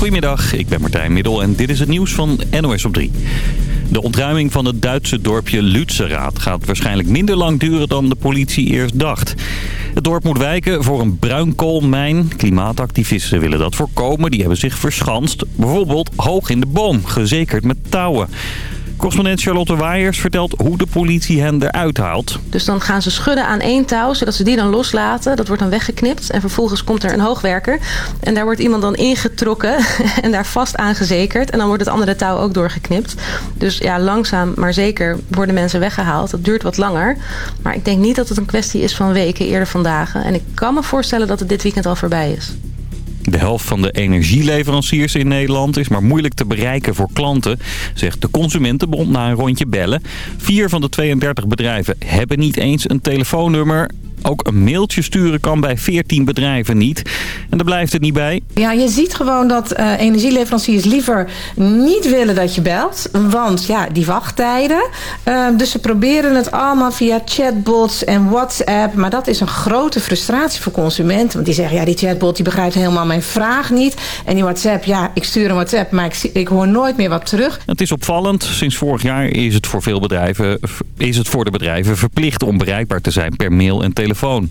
Goedemiddag, ik ben Martijn Middel en dit is het nieuws van NOS op 3. De ontruiming van het Duitse dorpje Lützerath gaat waarschijnlijk minder lang duren dan de politie eerst dacht. Het dorp moet wijken voor een bruinkoolmijn. Klimaatactivisten willen dat voorkomen. Die hebben zich verschanst, bijvoorbeeld hoog in de boom, gezekerd met touwen. Correspondent Charlotte Waaiers vertelt hoe de politie hen eruit haalt. Dus dan gaan ze schudden aan één touw, zodat ze die dan loslaten. Dat wordt dan weggeknipt en vervolgens komt er een hoogwerker. En daar wordt iemand dan ingetrokken en daar vast aangezekerd. En dan wordt het andere touw ook doorgeknipt. Dus ja, langzaam maar zeker worden mensen weggehaald. Dat duurt wat langer. Maar ik denk niet dat het een kwestie is van weken, eerder van dagen. En ik kan me voorstellen dat het dit weekend al voorbij is. De helft van de energieleveranciers in Nederland is maar moeilijk te bereiken voor klanten, zegt de Consumentenbond na een rondje bellen. Vier van de 32 bedrijven hebben niet eens een telefoonnummer. Ook een mailtje sturen kan bij 14 bedrijven niet. En daar blijft het niet bij. Ja, je ziet gewoon dat uh, energieleveranciers liever niet willen dat je belt. Want ja, die wachttijden. Uh, dus ze proberen het allemaal via chatbots en WhatsApp. Maar dat is een grote frustratie voor consumenten. Want die zeggen, ja, die chatbot die begrijpt helemaal mijn vraag niet. En die WhatsApp, ja, ik stuur een WhatsApp, maar ik, ik hoor nooit meer wat terug. Het is opvallend. Sinds vorig jaar is het voor veel bedrijven, is het voor de bedrijven verplicht om bereikbaar te zijn per mail en telefoon telefoon.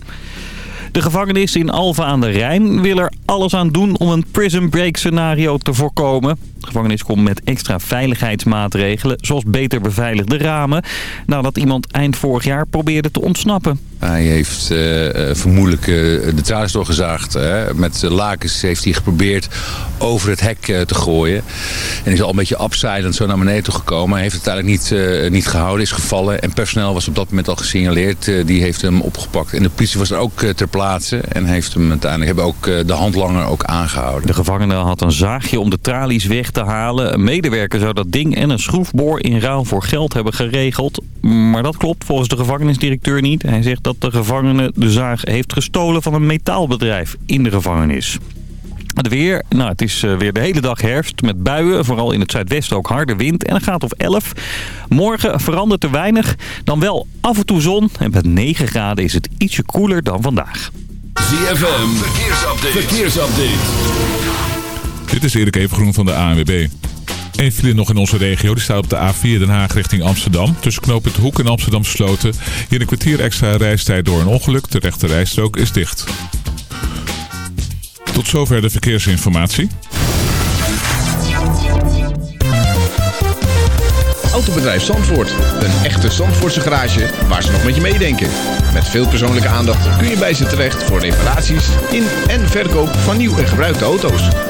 De gevangenis in Alva aan de Rijn wil er alles aan doen om een prison break scenario te voorkomen. De gevangenis komt met extra veiligheidsmaatregelen, zoals beter beveiligde ramen, nadat iemand eind vorig jaar probeerde te ontsnappen. Hij heeft uh, vermoedelijk uh, de tralies doorgezaagd. Met lakens heeft hij geprobeerd over het hek te gooien. En is al een beetje abseilend zo naar beneden toe gekomen. Hij heeft het uiteindelijk niet, niet gehouden, is gevallen. En personeel was op dat moment al gesignaleerd. die heeft hem opgepakt. En de politie was er ook ter plaatse. En heeft hem uiteindelijk hebben ook de handlanger ook aangehouden. De gevangene had een zaagje om de tralies weg te halen. Een medewerker zou dat ding en een schroefboor in ruil voor geld hebben geregeld. Maar dat klopt volgens de gevangenisdirecteur niet. Hij zegt dat de gevangene de zaag heeft gestolen van een metaalbedrijf in de gevangenis. Het weer, nou het is weer de hele dag herfst met buien, vooral in het zuidwesten ook harde wind en een gaat of 11. Morgen verandert er weinig, dan wel af en toe zon en met 9 graden is het ietsje koeler dan vandaag. ZFM, verkeersupdate. verkeersupdate. Dit is Erik Evengroen van de ANWB. Eén file nog in onze regio. Die staat op de A4 Den Haag richting Amsterdam. Tussen knooppunt Hoek en Amsterdam Sloten. Hier een kwartier extra reistijd door een ongeluk. De rechte rijstrook is dicht. Tot zover de verkeersinformatie. Autobedrijf Zandvoort. Een echte Zandvoortse garage waar ze nog met je meedenken. Met veel persoonlijke aandacht kun je bij ze terecht voor reparaties in en verkoop van nieuw en gebruikte auto's.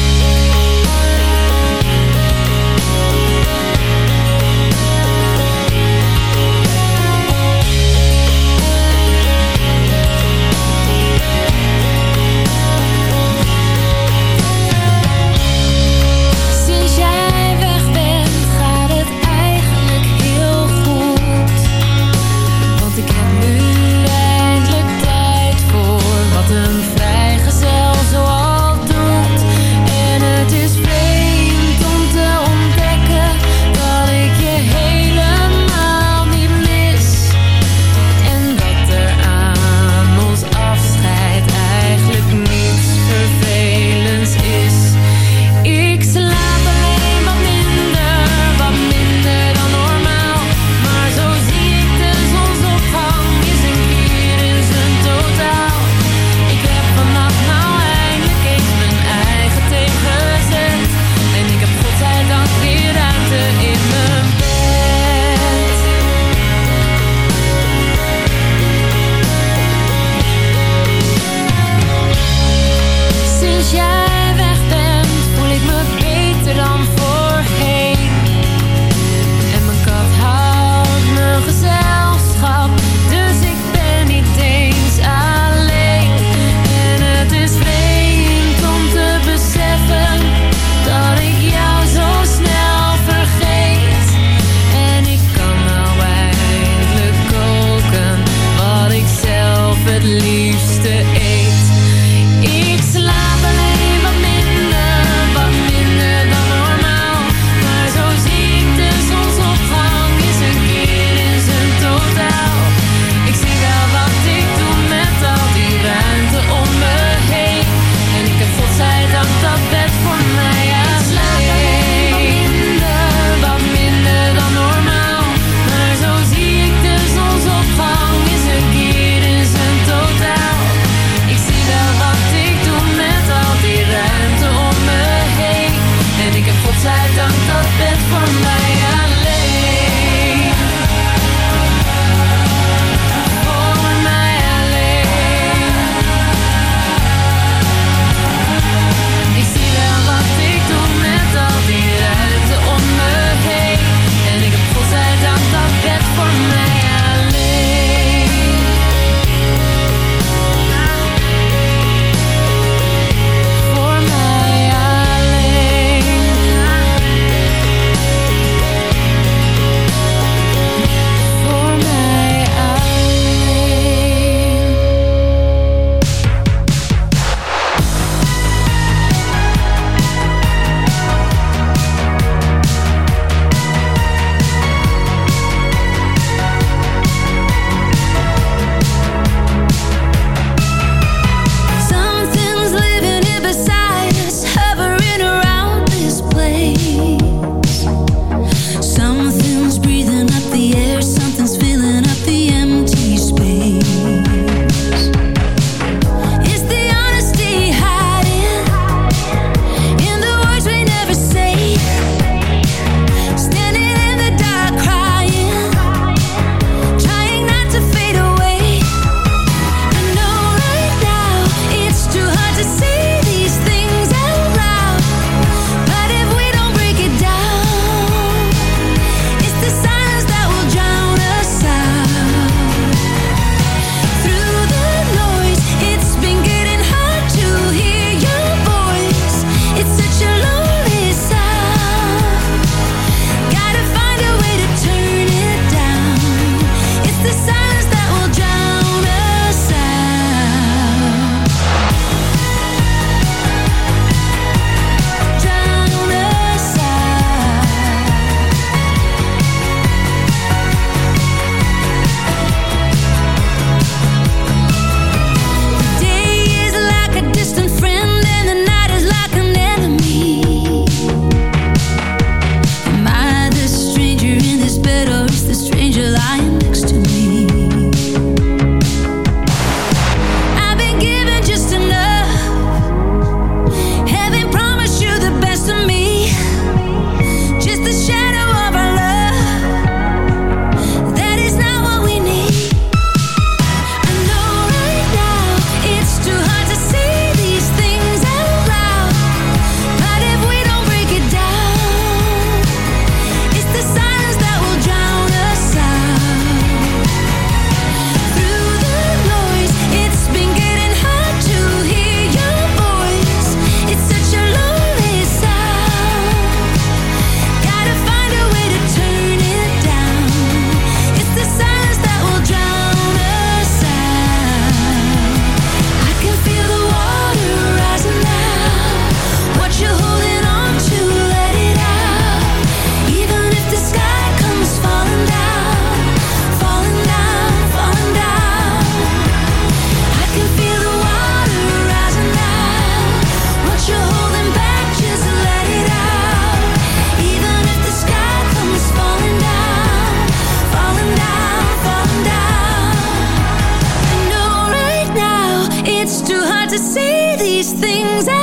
these things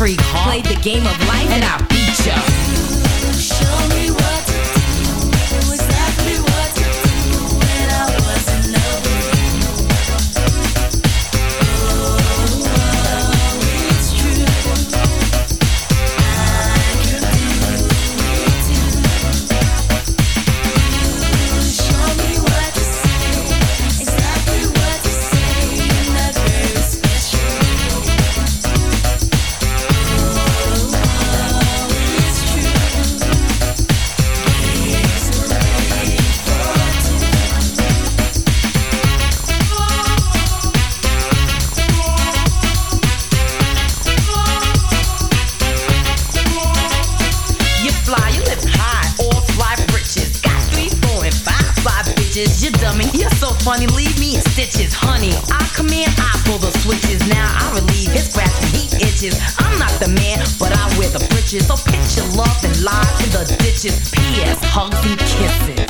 freak hard. Play the game of life Hugs and kisses.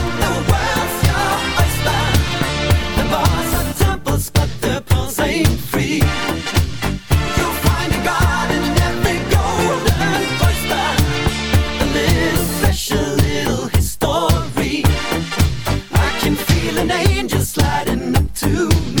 to me.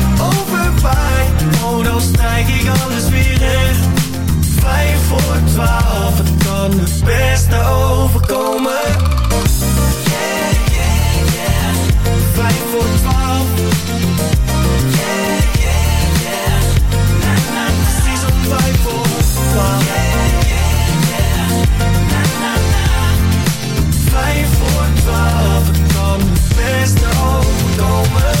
overwaait, oh dan strijk ik alles weer recht. Vijf voor twaalf, het kan het beste overkomen. Yeah, yeah, yeah. Vijf voor twaalf. Yeah, yeah, yeah. Na, na, na. Precies om vijf voor twaalf. Yeah, yeah, yeah. Na, na, na. Vijf voor twaalf, het kan het beste overkomen.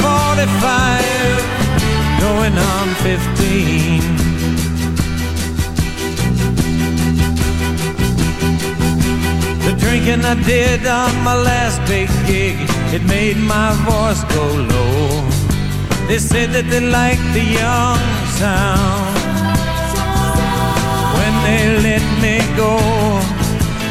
45, going on 15. The drinking I did on my last big gig, it made my voice go low. They said that they liked the young sound when they let me go.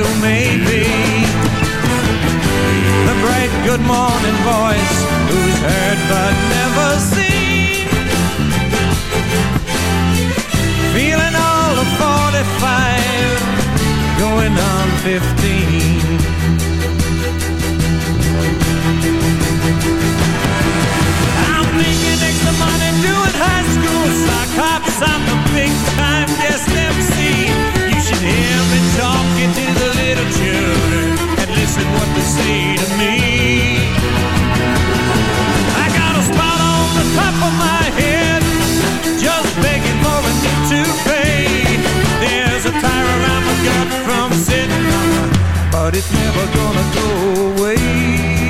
You may be. The bright good morning voice, who's heard but never seen. Feeling all of 45, going on 15. I'm making extra money doing high school sock hops. I'm the big time talking to the little children and listen what they say to me. I got a spot on the top of my head, just begging for a new toupee. There's a tire around my gut from sitting but it's never gonna go away.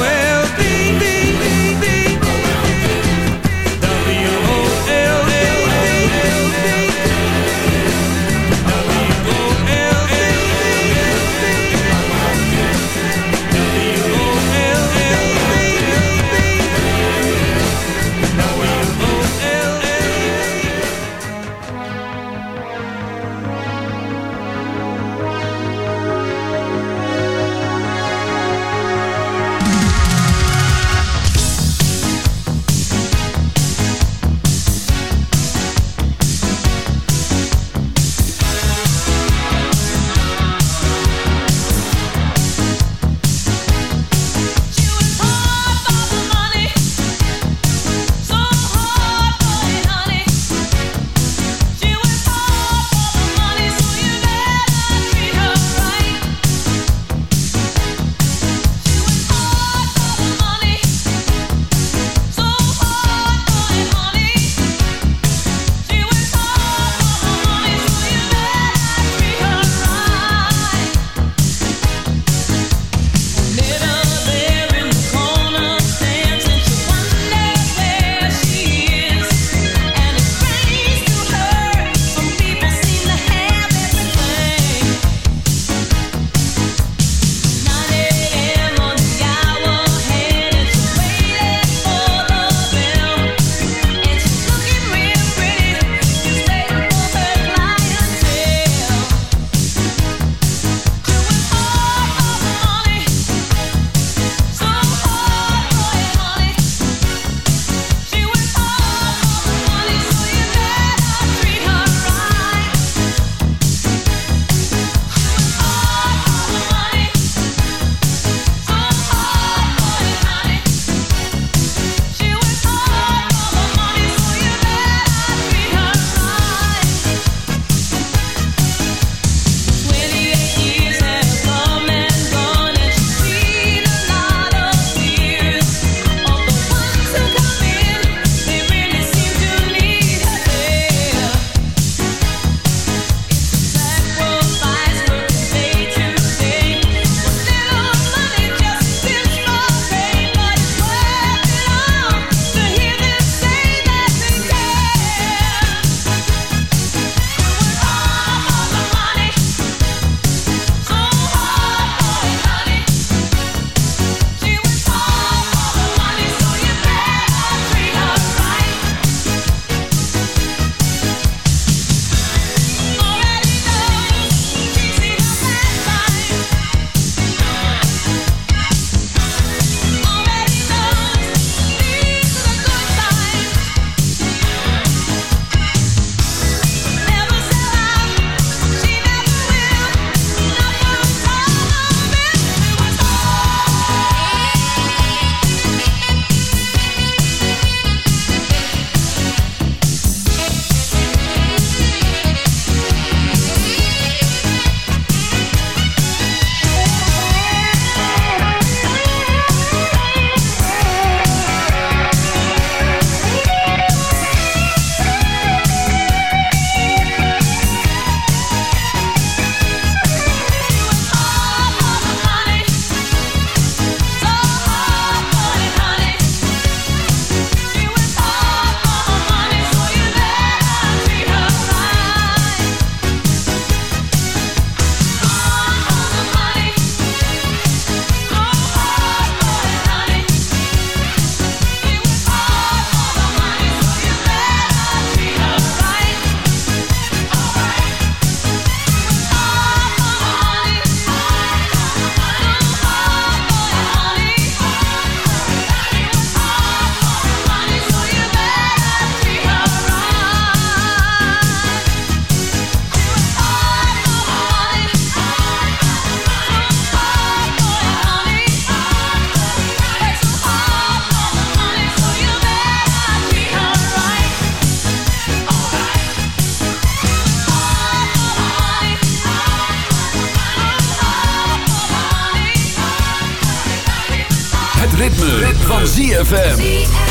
ZFM.